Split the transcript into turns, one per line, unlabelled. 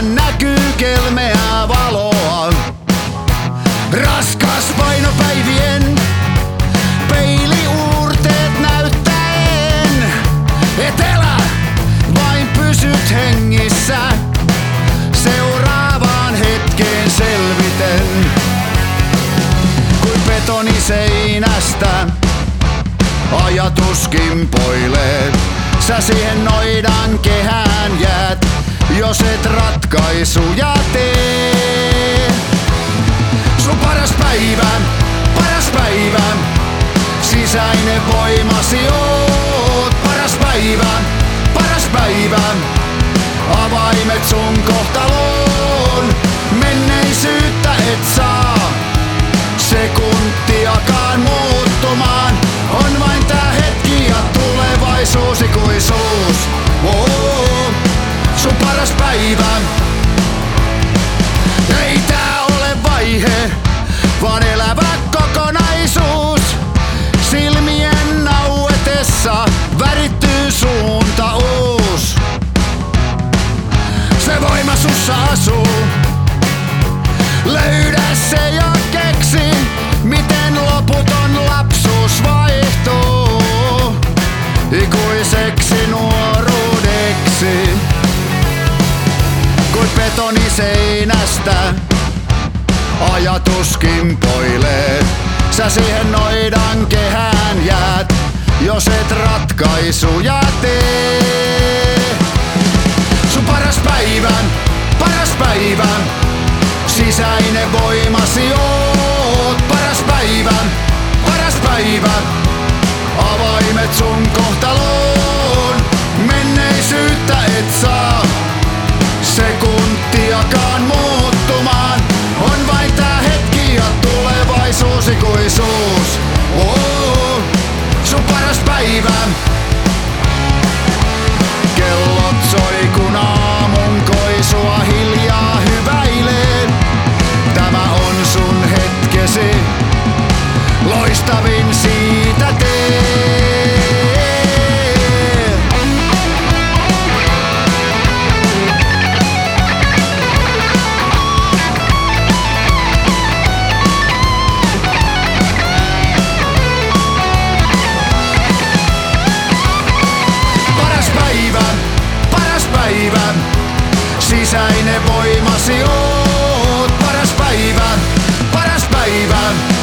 Hän näkyy kelmeää valoa. Raskas painopäivien peiliuurteet näyttäen. Etelä, vain pysyt hengissä. Seuraavaan hetkeen selviten. Kuin betoni seinästä, ajatuskin poilee. Sä siihen noidan jos et ratkaisuja tee. Sun paras päivä, paras päivä, sisäinen voimasi oot. Paras päivä, paras päivä, avaimet sun kohtaloon. Menneisyyttä et saa, värittyy suunta uus. Se voima sussa asuu. Löydä se ja keksi, miten loputon lapsuus vaihtuu ikuiseksi nuoruudeksi. Kuin betoni seinästä ajatus kimpoilee. Sä siihen noidan kehään jäät, jos et ratkaisuja tee. Sun paras päivä, paras päivä, sisäinen voimasi oot. Paras päivä, paras päivä, avaimet sun kohtaloon. Menneisyyttä et saa, sekuntiakaan muuttumaan. On vain tää hetki ja tulevaisuus ikuisuus. Paras päivä. Kellot soi kun sisäinen voimasi oot. Paras päivä, paras päivä.